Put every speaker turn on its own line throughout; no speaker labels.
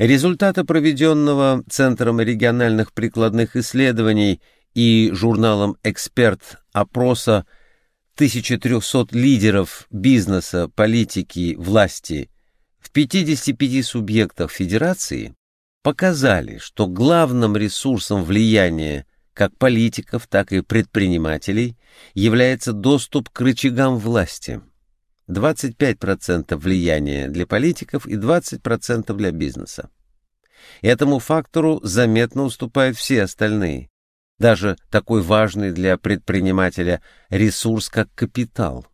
Результаты проведенного Центром региональных прикладных исследований и журналом «Эксперт» опроса 1300 лидеров бизнеса, политики, власти в 55 субъектах Федерации показали, что главным ресурсом влияния как политиков, так и предпринимателей является доступ к рычагам власти. 25% влияния для политиков и 20% для бизнеса. Этому фактору заметно уступают все остальные, даже такой важный для предпринимателя ресурс, как капитал.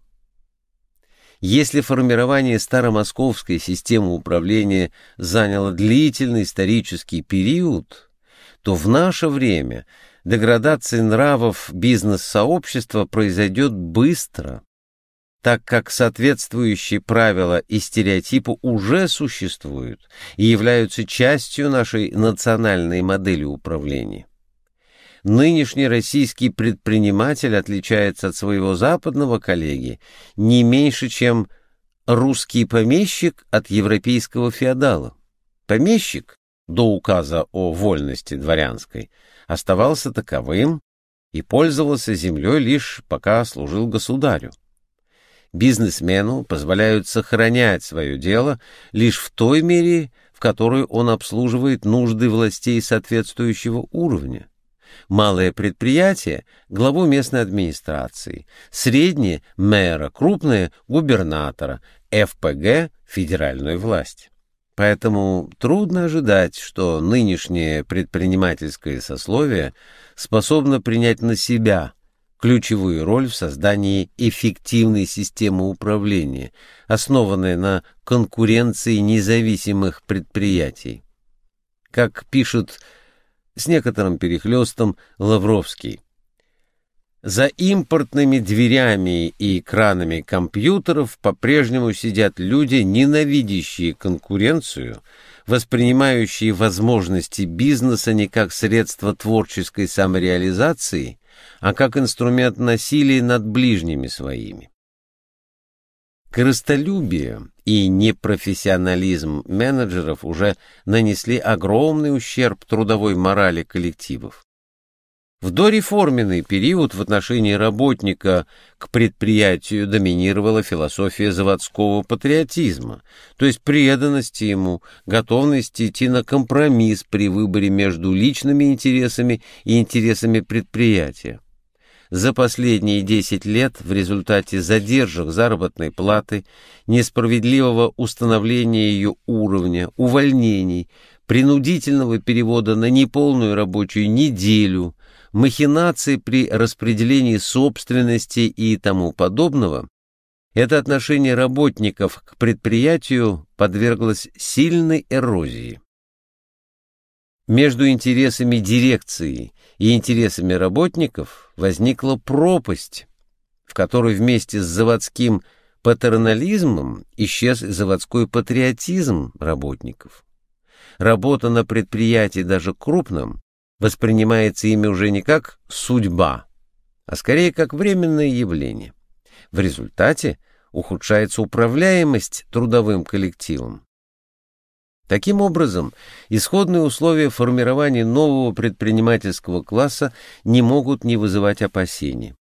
Если формирование старомосковской системы управления заняло длительный исторический период, то в наше время деградация нравов бизнес-сообщества произойдет быстро, так как соответствующие правила и стереотипы уже существуют и являются частью нашей национальной модели управления. Нынешний российский предприниматель отличается от своего западного коллеги не меньше, чем русский помещик от европейского феодала. Помещик, до указа о вольности дворянской, оставался таковым и пользовался землей лишь пока служил государю бизнесмену позволяют сохранять свое дело лишь в той мере, в которой он обслуживает нужды властей соответствующего уровня. Малое предприятие – главу местной администрации, среднее – мэра, крупное – губернатора, ФПГ – федеральную власть. Поэтому трудно ожидать, что нынешнее предпринимательское сословие способно принять на себя ключевую роль в создании эффективной системы управления, основанной на конкуренции независимых предприятий. Как пишет с некоторым перехлестом Лавровский, за импортными дверями и экранами компьютеров по-прежнему сидят люди, ненавидящие конкуренцию, воспринимающие возможности бизнеса не как средство творческой самореализации, а как инструмент насилия над ближними своими. Корыстолюбие и непрофессионализм менеджеров уже нанесли огромный ущерб трудовой морали коллективов. В дореформенный период в отношении работника к предприятию доминировала философия заводского патриотизма, то есть преданности ему, готовность идти на компромисс при выборе между личными интересами и интересами предприятия. За последние 10 лет в результате задержек заработной платы, несправедливого установления ее уровня, увольнений, принудительного перевода на неполную рабочую неделю, махинации при распределении собственности и тому подобного, это отношение работников к предприятию подверглось сильной эрозии. Между интересами дирекции и интересами работников возникла пропасть, в которой вместе с заводским патернализмом исчез заводской патриотизм работников. Работа на предприятии, даже крупном, воспринимается ими уже не как судьба, а скорее как временное явление. В результате ухудшается управляемость трудовым коллективом. Таким образом, исходные условия формирования нового предпринимательского класса не могут не вызывать опасений.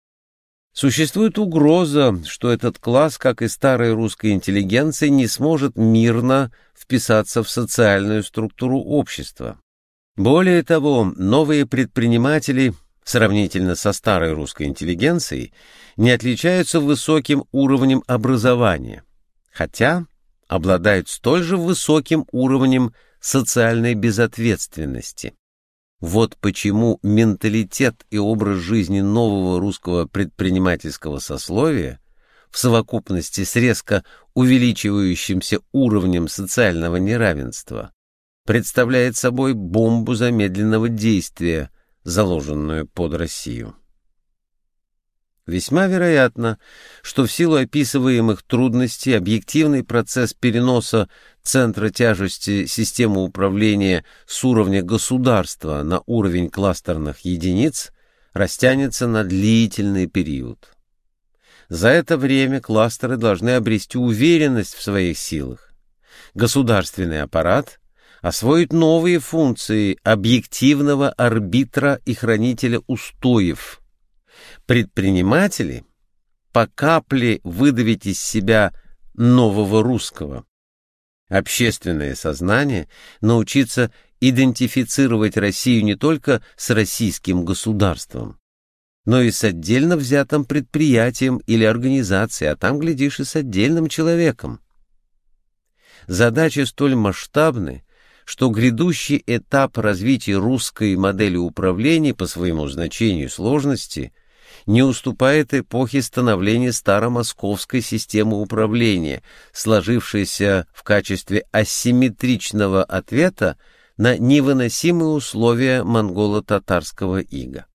Существует угроза, что этот класс, как и старая русская интеллигенция, не сможет мирно вписаться в социальную структуру общества. Более того, новые предприниматели, сравнительно со старой русской интеллигенцией, не отличаются высоким уровнем образования, хотя обладают столь же высоким уровнем социальной безответственности. Вот почему менталитет и образ жизни нового русского предпринимательского сословия в совокупности с резко увеличивающимся уровнем социального неравенства представляет собой бомбу замедленного действия, заложенную под Россию. Весьма вероятно, что в силу описываемых трудностей объективный процесс переноса центра тяжести системы управления с уровня государства на уровень кластерных единиц растянется на длительный период. За это время кластеры должны обрести уверенность в своих силах. Государственный аппарат освоить новые функции объективного арбитра и хранителя устоев. Предприниматели по капле выдавить из себя нового русского. Общественное сознание научиться идентифицировать Россию не только с российским государством, но и с отдельно взятым предприятием или организацией, а там, глядишь, и с отдельным человеком. Задачи столь масштабны, что грядущий этап развития русской модели управления по своему значению сложности не уступает эпохе становления старомосковской системы управления, сложившейся в качестве асимметричного ответа на невыносимые условия монголо-татарского ига.